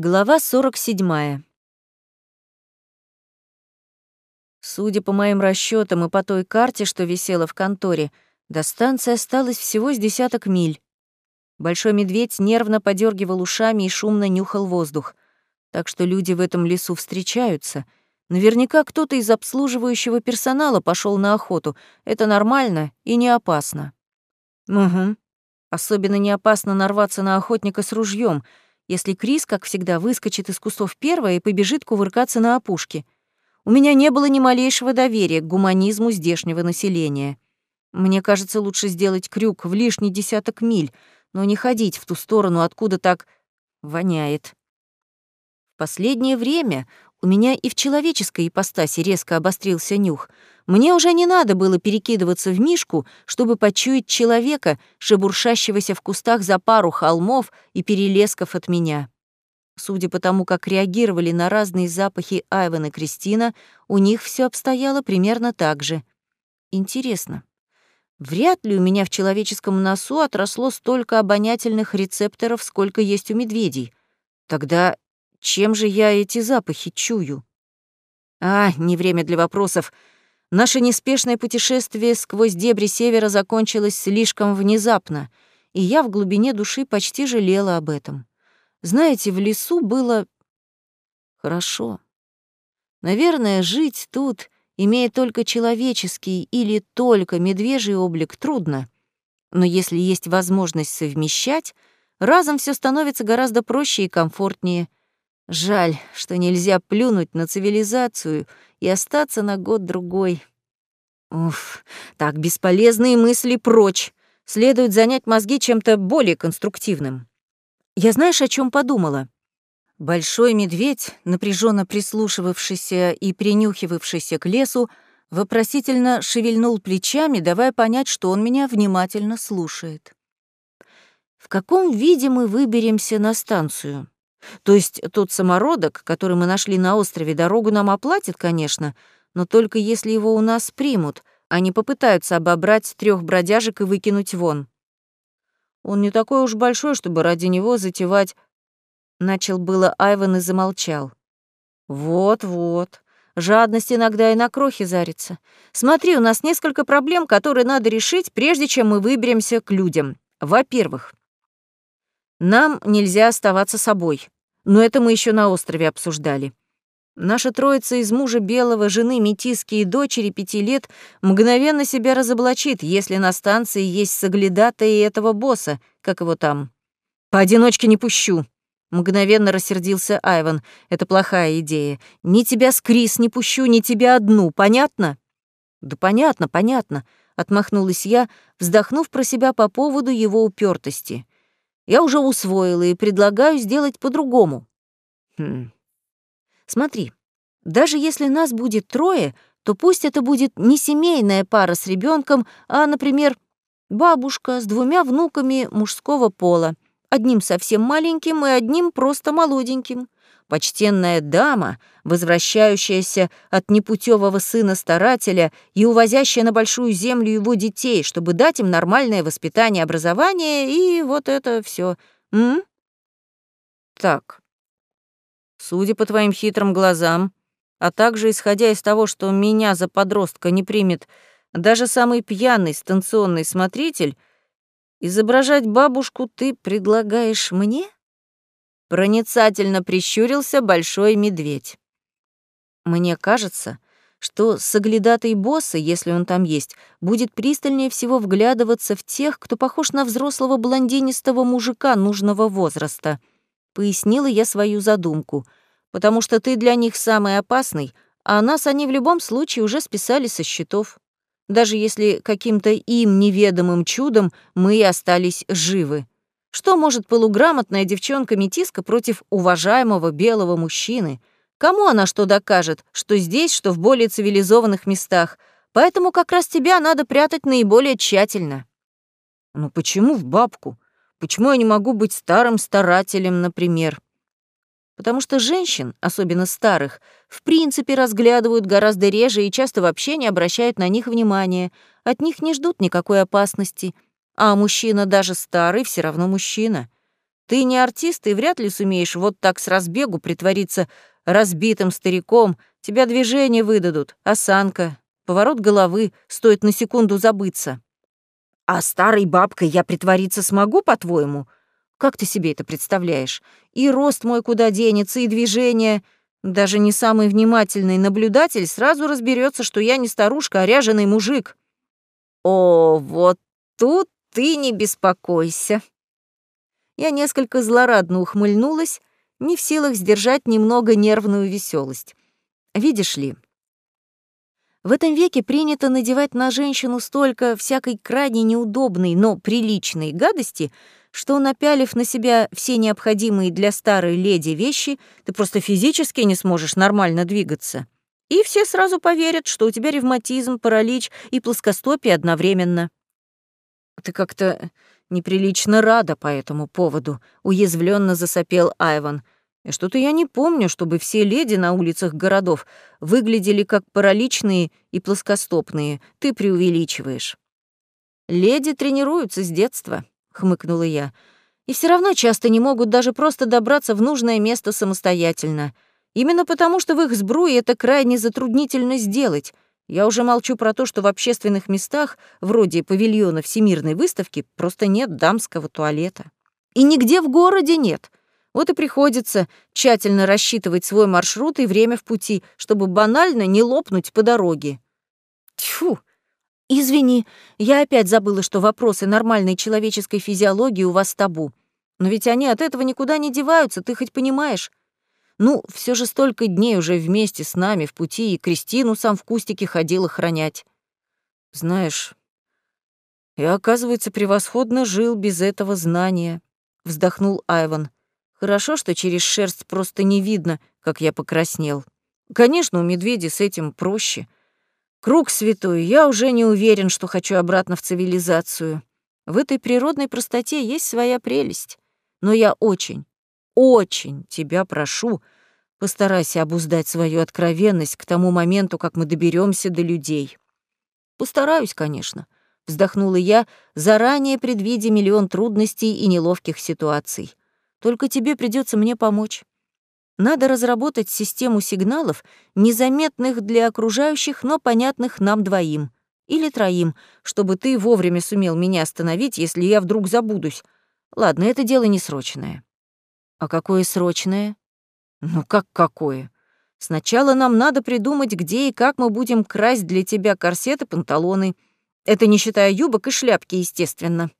Глава 47. Судя по моим расчетам и по той карте, что висела в конторе, до станции осталось всего с десяток миль. Большой медведь нервно подергивал ушами и шумно нюхал воздух. Так что люди в этом лесу встречаются. Наверняка кто-то из обслуживающего персонала пошел на охоту. Это нормально и не опасно. Угу. Особенно не опасно нарваться на охотника с ружьем — если Крис, как всегда, выскочит из кустов первая и побежит кувыркаться на опушке. У меня не было ни малейшего доверия к гуманизму здешнего населения. Мне кажется, лучше сделать крюк в лишний десяток миль, но не ходить в ту сторону, откуда так воняет. В последнее время у меня и в человеческой ипостаси резко обострился нюх — мне уже не надо было перекидываться в мишку, чтобы почуять человека, шебуршащегося в кустах за пару холмов и перелесков от меня. Судя по тому, как реагировали на разные запахи Айвен и Кристина, у них все обстояло примерно так же. Интересно, вряд ли у меня в человеческом носу отросло столько обонятельных рецепторов, сколько есть у медведей. Тогда чем же я эти запахи чую? А, не время для вопросов. Наше неспешное путешествие сквозь дебри севера закончилось слишком внезапно, и я в глубине души почти жалела об этом. Знаете, в лесу было хорошо. Наверное, жить тут, имея только человеческий или только медвежий облик, трудно. Но если есть возможность совмещать, разом все становится гораздо проще и комфортнее. Жаль, что нельзя плюнуть на цивилизацию — и остаться на год-другой. Уф, так бесполезные мысли прочь. Следует занять мозги чем-то более конструктивным. Я знаешь, о чем подумала? Большой медведь, напряженно прислушивавшийся и принюхивавшийся к лесу, вопросительно шевельнул плечами, давая понять, что он меня внимательно слушает. В каком виде мы выберемся на станцию? То есть тот самородок, который мы нашли на острове, дорогу нам оплатит, конечно, но только если его у нас примут, а не попытаются обобрать трех бродяжек и выкинуть вон. Он не такой уж большой, чтобы ради него затевать... Начал было Айван и замолчал. Вот-вот. Жадность иногда и на крохи зарится. Смотри, у нас несколько проблем, которые надо решить, прежде чем мы выберемся к людям. Во-первых, нам нельзя оставаться собой. Но это мы еще на острове обсуждали. Наша троица из мужа белого, жены, метиски и дочери пяти лет мгновенно себя разоблачит, если на станции есть соглядатые этого босса, как его там. Поодиночке не пущу. Мгновенно рассердился Айван. Это плохая идея. Ни тебя с Крис не пущу, ни тебя одну. Понятно? Да понятно, понятно. Отмахнулась я, вздохнув про себя по поводу его упертости я уже усвоила и предлагаю сделать по-другому. Хм. Смотри, даже если нас будет трое, то пусть это будет не семейная пара с ребенком, а, например, бабушка с двумя внуками мужского пола, одним совсем маленьким и одним просто молоденьким почтенная дама, возвращающаяся от непутевого сына старателя и увозящая на большую землю его детей, чтобы дать им нормальное воспитание, образование и вот это все. М? Так. Судя по твоим хитрым глазам, а также исходя из того, что меня за подростка не примет даже самый пьяный станционный смотритель, изображать бабушку ты предлагаешь мне? Проницательно прищурился большой медведь. Мне кажется, что соглядатый босса, если он там есть, будет пристальнее всего вглядываться в тех, кто похож на взрослого блондинистого мужика нужного возраста. Пояснила я свою задумку. Потому что ты для них самый опасный, а нас они в любом случае уже списали со счетов. Даже если каким-то им неведомым чудом мы и остались живы. Что может полуграмотная девчонка-метиска против уважаемого белого мужчины? Кому она что докажет, что здесь, что в более цивилизованных местах? Поэтому как раз тебя надо прятать наиболее тщательно. Ну почему в бабку? Почему я не могу быть старым старателем, например? Потому что женщин, особенно старых, в принципе разглядывают гораздо реже и часто вообще не обращают на них внимания. От них не ждут никакой опасности — а мужчина даже старый все равно мужчина. Ты не артист и вряд ли сумеешь вот так с разбегу притвориться разбитым стариком. Тебя движения выдадут, осанка, поворот головы, стоит на секунду забыться. А старой бабкой я притвориться смогу, по-твоему? Как ты себе это представляешь? И рост мой куда денется, и движение. Даже не самый внимательный наблюдатель сразу разберется, что я не старушка, а ряженый мужик. О, вот тут ты не беспокойся. Я несколько злорадно ухмыльнулась, не в силах сдержать немного нервную веселость. Видишь ли, в этом веке принято надевать на женщину столько всякой крайне неудобной, но приличной гадости, что, напялив на себя все необходимые для старой леди вещи, ты просто физически не сможешь нормально двигаться. И все сразу поверят, что у тебя ревматизм, паралич и плоскостопие одновременно. Ты как-то неприлично рада по этому поводу, уязвленно засопел Айван. И что-то я не помню, чтобы все леди на улицах городов выглядели как параличные и плоскостопные. Ты преувеличиваешь. Леди тренируются с детства, хмыкнула я. И все равно часто не могут даже просто добраться в нужное место самостоятельно. Именно потому, что в их сбруе это крайне затруднительно сделать. Я уже молчу про то, что в общественных местах, вроде павильона Всемирной выставки, просто нет дамского туалета. И нигде в городе нет. Вот и приходится тщательно рассчитывать свой маршрут и время в пути, чтобы банально не лопнуть по дороге. Тьфу, «Извини, я опять забыла, что вопросы нормальной человеческой физиологии у вас табу. Но ведь они от этого никуда не деваются, ты хоть понимаешь? Ну, все же столько дней уже вместе с нами в пути, и Кристину сам в кустике ходил охранять. Знаешь, я, оказывается, превосходно жил без этого знания», — вздохнул Айван. «Хорошо, что через шерсть просто не видно, как я покраснел. Конечно, у медведя с этим проще». Круг святой, я уже не уверен, что хочу обратно в цивилизацию. В этой природной простоте есть своя прелесть. Но я очень, очень тебя прошу, постарайся обуздать свою откровенность к тому моменту, как мы доберемся до людей. Постараюсь, конечно, вздохнула я, заранее предвидя миллион трудностей и неловких ситуаций. Только тебе придется мне помочь. Надо разработать систему сигналов, незаметных для окружающих, но понятных нам двоим. Или троим, чтобы ты вовремя сумел меня остановить, если я вдруг забудусь. Ладно, это дело не срочное. А какое срочное? Ну как какое? Сначала нам надо придумать, где и как мы будем красть для тебя корсеты, панталоны. Это не считая юбок и шляпки, естественно.